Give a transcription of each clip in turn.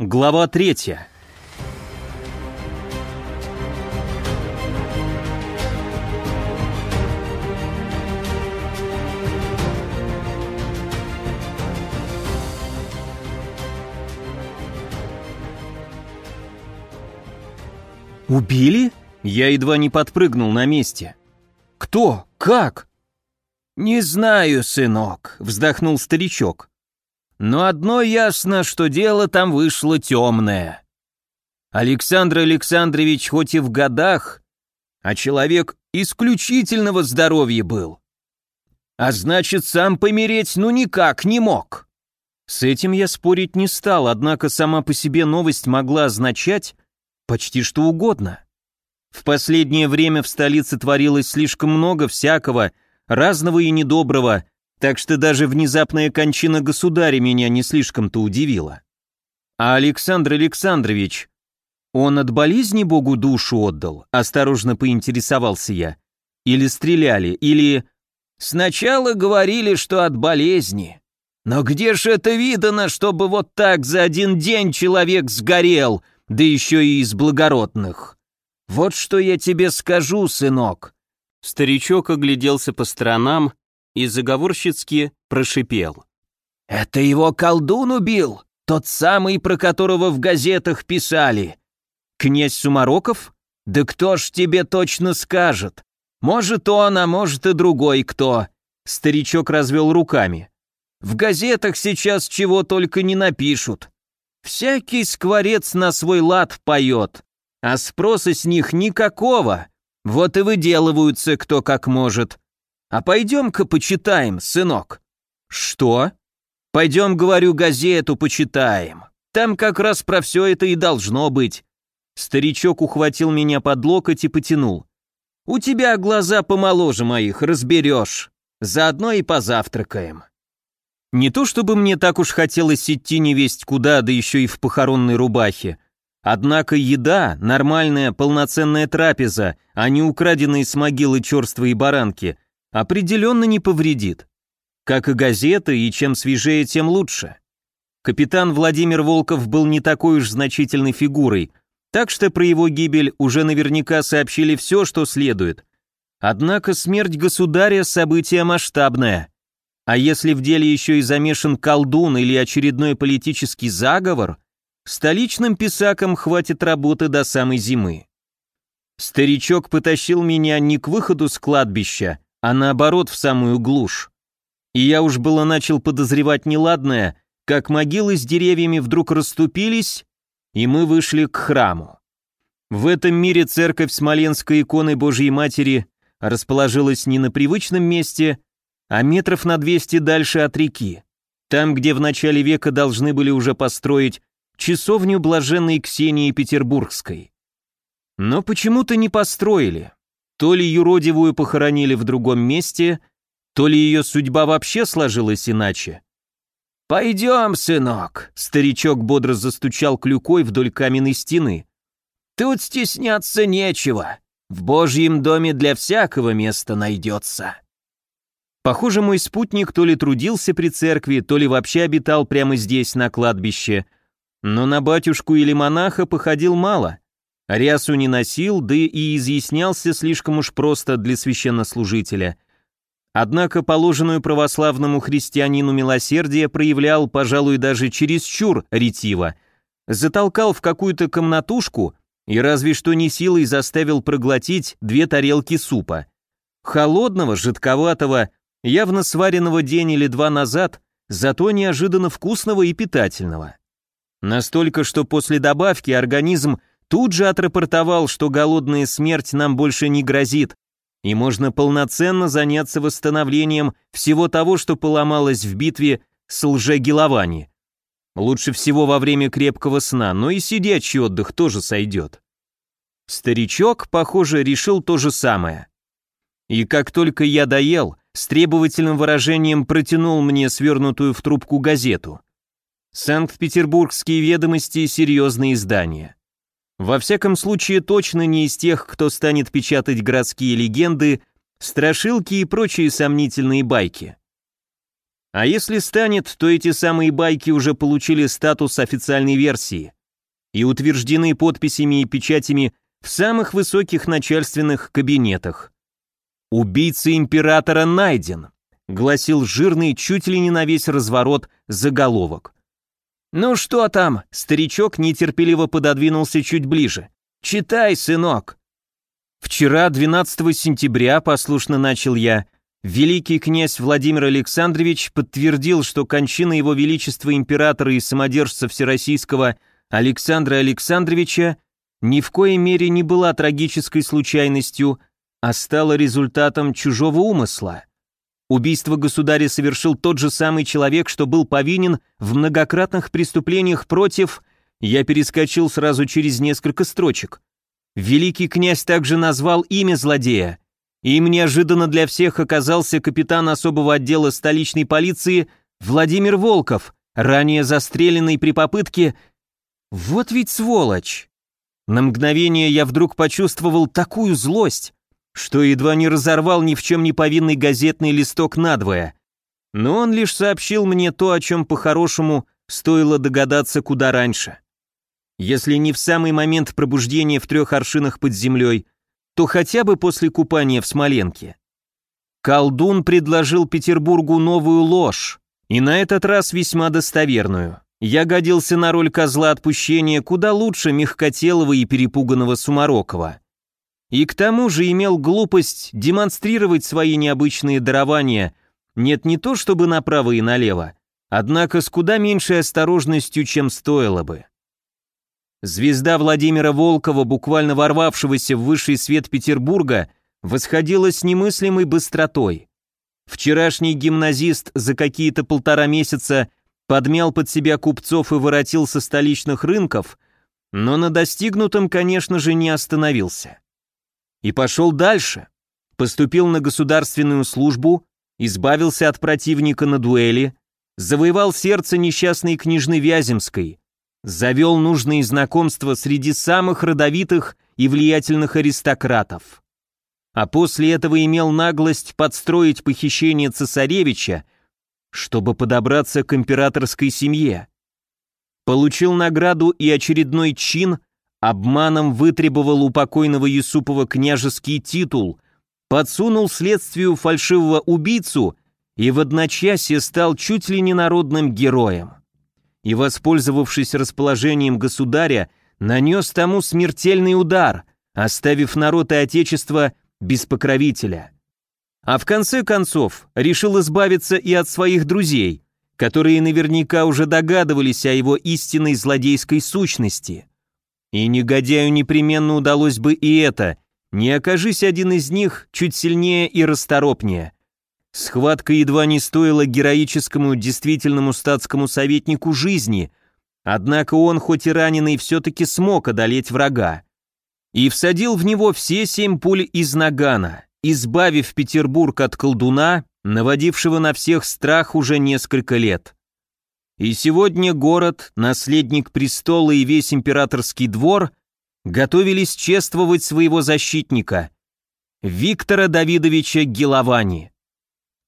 Глава третья. «Убили?» Я едва не подпрыгнул на месте. «Кто? Как?» «Не знаю, сынок», — вздохнул старичок. «Но одно ясно, что дело там вышло темное. Александр Александрович хоть и в годах, а человек исключительного здоровья был. А значит, сам помереть ну никак не мог». С этим я спорить не стал, однако сама по себе новость могла означать почти что угодно. В последнее время в столице творилось слишком много всякого, разного и недоброго, так что даже внезапная кончина государя меня не слишком-то удивила. А Александр Александрович, он от болезни Богу душу отдал, осторожно поинтересовался я. Или стреляли, или... Сначала говорили, что от болезни. Но где же это видано, чтобы вот так за один день человек сгорел, да еще и из благородных? Вот что я тебе скажу, сынок. Старичок огляделся по сторонам и заговорщицки прошипел. «Это его колдун убил, тот самый, про которого в газетах писали. Князь Сумароков? Да кто ж тебе точно скажет? Может он, а может и другой кто». Старичок развел руками. «В газетах сейчас чего только не напишут. Всякий скворец на свой лад поет, а спроса с них никакого. Вот и выделываются кто как может. А пойдем-ка почитаем, сынок». «Что?» «Пойдем, говорю, газету почитаем. Там как раз про все это и должно быть». Старичок ухватил меня под локоть и потянул. «У тебя глаза помоложе моих, разберешь. Заодно и позавтракаем». Не то чтобы мне так уж хотелось идти невесть куда, да еще и в похоронной рубахе. Однако еда, нормальная полноценная трапеза, а не украденные с могилы черствые баранки, определенно не повредит. Как и газеты, и чем свежее, тем лучше. Капитан Владимир Волков был не такой уж значительной фигурой, так что про его гибель уже наверняка сообщили все, что следует. Однако смерть государя – событие масштабное. А если в деле еще и замешан колдун или очередной политический заговор, столичным писакам хватит работы до самой зимы. Старичок потащил меня не к выходу с кладбища, а наоборот в самую глушь. И я уж было начал подозревать неладное, как могилы с деревьями вдруг расступились, и мы вышли к храму. В этом мире церковь Смоленской иконы Божьей Матери расположилась не на привычном месте, а метров на 200 дальше от реки, там, где в начале века должны были уже построить часовню блаженной Ксении Петербургской. Но почему-то не построили. То ли юродивую похоронили в другом месте, то ли ее судьба вообще сложилась иначе. «Пойдем, сынок», — старичок бодро застучал клюкой вдоль каменной стены. «Тут стесняться нечего. В Божьем доме для всякого места найдется». Похоже, мой спутник то ли трудился при церкви, то ли вообще обитал прямо здесь, на кладбище. Но на батюшку или монаха походил мало. Рясу не носил, да и изъяснялся слишком уж просто для священнослужителя. Однако положенную православному христианину милосердие проявлял, пожалуй, даже чересчур ретиво. Затолкал в какую-то комнатушку и разве что не силой заставил проглотить две тарелки супа. Холодного, жидковатого, явно сваренного день или два назад, зато неожиданно вкусного и питательного. Настолько, что после добавки организм тут же отрапортовал, что голодная смерть нам больше не грозит, и можно полноценно заняться восстановлением всего того, что поломалось в битве с лжегеловани. Лучше всего во время крепкого сна, но и сидячий отдых тоже сойдет. Старичок, похоже, решил то же самое. И как только я доел, с требовательным выражением протянул мне свернутую в трубку газету. Санкт-Петербургские ведомости – серьезное издание. Во всяком случае, точно не из тех, кто станет печатать городские легенды, страшилки и прочие сомнительные байки. А если станет, то эти самые байки уже получили статус официальной версии и утверждены подписями и печатями в самых высоких начальственных кабинетах. «Убийца императора найден», — гласил жирный чуть ли не на весь разворот заголовок. «Ну что там?» — старичок нетерпеливо пододвинулся чуть ближе. «Читай, сынок». «Вчера, 12 сентября, послушно начал я, великий князь Владимир Александрович подтвердил, что кончина его величества императора и самодержца Всероссийского Александра Александровича ни в коей мере не была трагической случайностью, а стала результатом чужого умысла. Убийство государя совершил тот же самый человек, что был повинен в многократных преступлениях против... Я перескочил сразу через несколько строчек. Великий князь также назвал имя злодея. Им неожиданно для всех оказался капитан особого отдела столичной полиции Владимир Волков, ранее застреленный при попытке... Вот ведь сволочь! На мгновение я вдруг почувствовал такую злость, что едва не разорвал ни в чем не повинный газетный листок надвое. Но он лишь сообщил мне то, о чем по-хорошему стоило догадаться куда раньше. Если не в самый момент пробуждения в трех аршинах под землей, то хотя бы после купания в Смоленке. Колдун предложил Петербургу новую ложь, и на этот раз весьма достоверную. Я годился на роль козла отпущения куда лучше мягкотелого и перепуганного Сумарокова. И к тому же имел глупость демонстрировать свои необычные дарования, нет не то чтобы направо и налево, однако с куда меньшей осторожностью, чем стоило бы. Звезда Владимира Волкова, буквально ворвавшегося в высший свет Петербурга, восходила с немыслимой быстротой. Вчерашний гимназист за какие-то полтора месяца подмял под себя купцов и воротил со столичных рынков, но на достигнутом, конечно же, не остановился и пошел дальше. Поступил на государственную службу, избавился от противника на дуэли, завоевал сердце несчастной княжны Вяземской, завел нужные знакомства среди самых родовитых и влиятельных аристократов. А после этого имел наглость подстроить похищение цесаревича, чтобы подобраться к императорской семье. Получил награду и очередной чин обманом вытребовал у покойного Юсупова княжеский титул, подсунул следствию фальшивого убийцу и в одночасье стал чуть ли не народным героем. И, воспользовавшись расположением государя, нанес тому смертельный удар, оставив народ и отечество без покровителя. А в конце концов решил избавиться и от своих друзей, которые наверняка уже догадывались о его истинной злодейской сущности. И негодяю непременно удалось бы и это, не окажись один из них чуть сильнее и расторопнее. Схватка едва не стоила героическому действительному статскому советнику жизни, однако он, хоть и раненый, все-таки смог одолеть врага. И всадил в него все семь пуль из нагана, избавив Петербург от колдуна, наводившего на всех страх уже несколько лет. И сегодня город, наследник престола и весь императорский двор готовились чествовать своего защитника, Виктора Давидовича Геловани.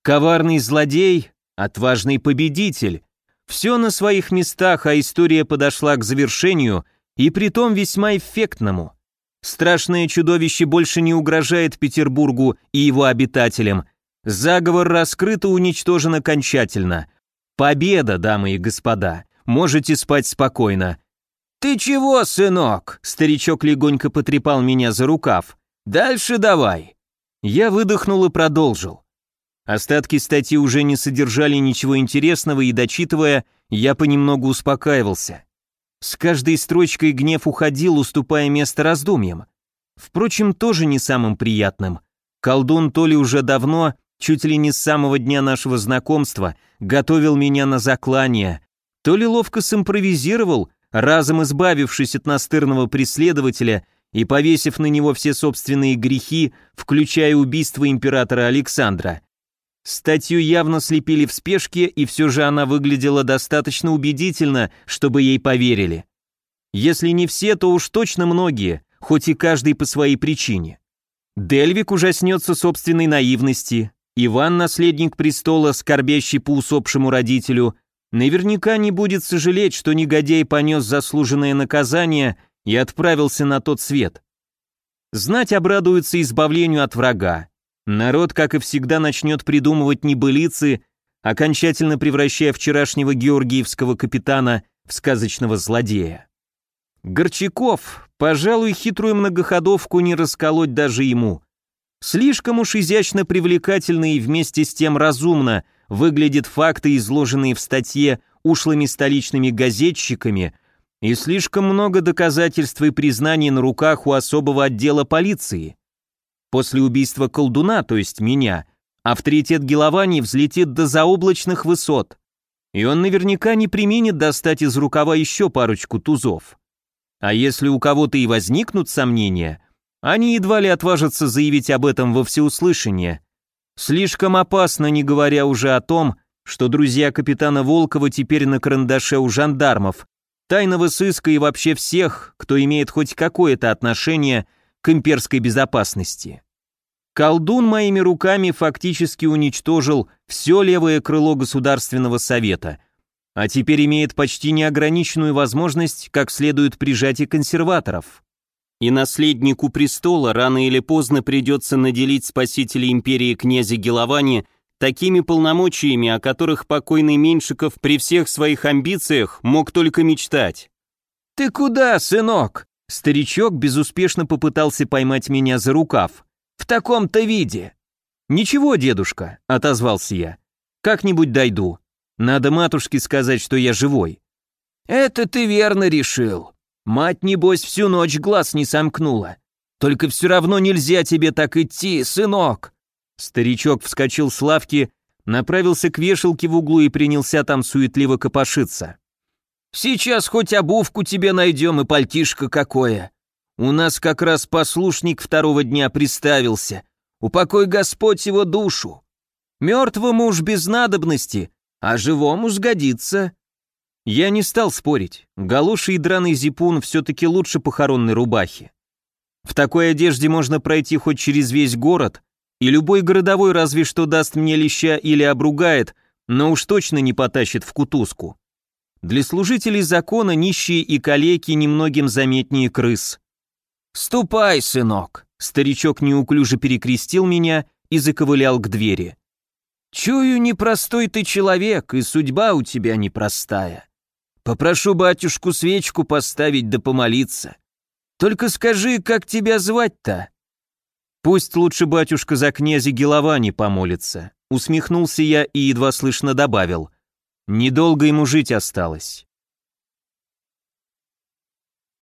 Коварный злодей, отважный победитель, все на своих местах, а история подошла к завершению, и притом весьма эффектному. Страшное чудовище больше не угрожает Петербургу и его обитателям. Заговор раскрыт и уничтожен окончательно – Победа, дамы и господа. Можете спать спокойно. Ты чего, сынок? Старичок легонько потрепал меня за рукав. Дальше давай. Я выдохнул и продолжил. Остатки статьи уже не содержали ничего интересного, и дочитывая, я понемногу успокаивался. С каждой строчкой гнев уходил, уступая место раздумьям. Впрочем, тоже не самым приятным. Колдун то ли уже давно, чуть ли не с самого дня нашего знакомства, готовил меня на заклание, то ли ловко симпровизировал, разом избавившись от настырного преследователя и повесив на него все собственные грехи, включая убийство императора Александра. Статью явно слепили в спешке, и все же она выглядела достаточно убедительно, чтобы ей поверили. Если не все, то уж точно многие, хоть и каждый по своей причине. Дельвик ужаснется собственной наивности, Иван, наследник престола, скорбящий по усопшему родителю, наверняка не будет сожалеть, что негодяй понес заслуженное наказание и отправился на тот свет. Знать обрадуется избавлению от врага. Народ, как и всегда, начнет придумывать небылицы, окончательно превращая вчерашнего георгиевского капитана в сказочного злодея. Горчаков, пожалуй, хитрую многоходовку не расколоть даже ему. Слишком уж изящно привлекательно и вместе с тем разумно выглядят факты, изложенные в статье ушлыми столичными газетчиками, и слишком много доказательств и признаний на руках у особого отдела полиции. После убийства колдуна, то есть меня, авторитет Геловани взлетит до заоблачных высот, и он наверняка не применит достать из рукава еще парочку тузов. А если у кого-то и возникнут сомнения, они едва ли отважатся заявить об этом во всеуслышание. Слишком опасно, не говоря уже о том, что друзья капитана Волкова теперь на карандаше у жандармов, тайного сыска и вообще всех, кто имеет хоть какое-то отношение к имперской безопасности. Колдун моими руками фактически уничтожил все левое крыло Государственного Совета, а теперь имеет почти неограниченную возможность как следует прижать и консерваторов. И наследнику престола рано или поздно придется наделить спасителя империи князя Геловани такими полномочиями, о которых покойный Меньшиков при всех своих амбициях мог только мечтать. «Ты куда, сынок?» Старичок безуспешно попытался поймать меня за рукав. «В таком-то виде!» «Ничего, дедушка», — отозвался я. «Как-нибудь дойду. Надо матушке сказать, что я живой». «Это ты верно решил. Мать, небось, всю ночь глаз не сомкнула. Только все равно нельзя тебе так идти, сынок!» Старичок вскочил с лавки, направился к вешалке в углу и принялся там суетливо копошиться. «Сейчас хоть обувку тебе найдем и пальтишко какое. У нас как раз послушник второго дня приставился. Упокой Господь его душу. Мертвому уж без надобности, а живому сгодится». Я не стал спорить. Галоши и драный зипун все-таки лучше похоронной рубахи. В такой одежде можно пройти хоть через весь город, и любой городовой разве что даст мне леща или обругает, но уж точно не потащит в кутузку. Для служителей закона нищие и калеки немногим заметнее крыс. «Ступай, сынок!» Старичок неуклюже перекрестил меня и заковылял к двери. «Чую, непростой ты человек, и судьба у тебя непростая. Попрошу батюшку свечку поставить да помолиться. Только скажи, как тебя звать-то?» Пусть лучше батюшка за князя Геловани помолится. Усмехнулся я и едва слышно добавил. Недолго ему жить осталось.